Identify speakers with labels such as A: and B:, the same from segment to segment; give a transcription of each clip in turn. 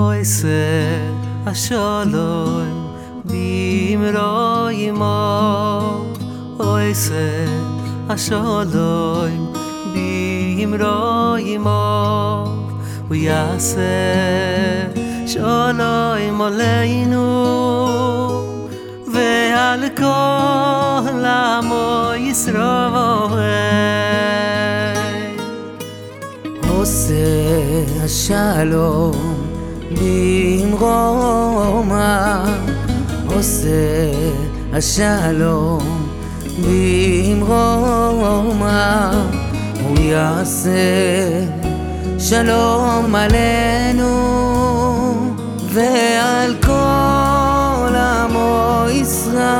A: oise a sholoy bim roim o oise a sholoy bim roim o yase sholoy moleinu vehal ko la mo isro
B: Oseh Shalom במרומה עושה השלום. במרומה הוא יעשה שלום עלינו ועל כל עמו ישראל.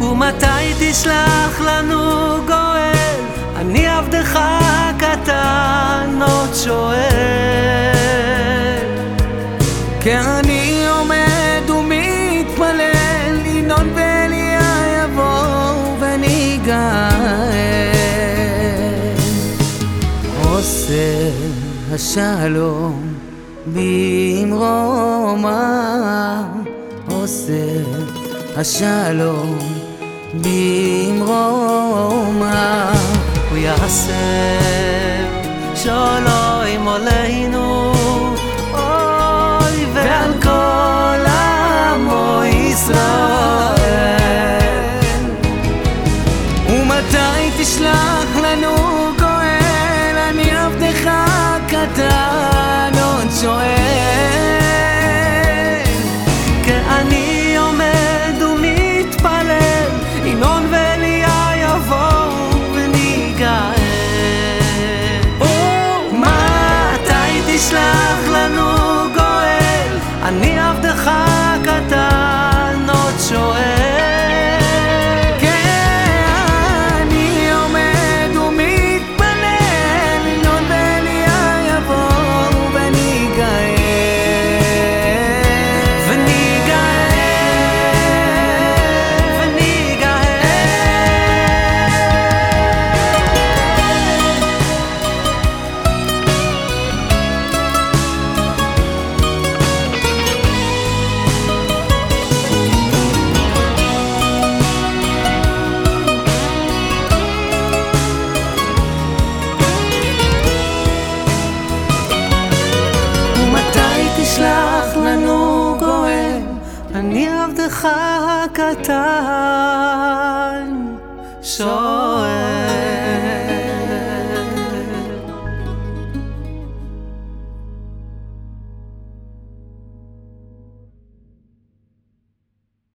A: ומתי תשלח לנו גואל? אני עבדך
B: עושה השלום במרומה, עושה השלום במרומה.
A: הוא יעשה שלום עלינו אוי
B: תשלח הקטן עוד שואל.
A: כי אני עומד ומתפלל ינון ואליה יבואו וניגאל מתי תשלח לנו גואל אני עבדך אני עבדך הקטן שואל.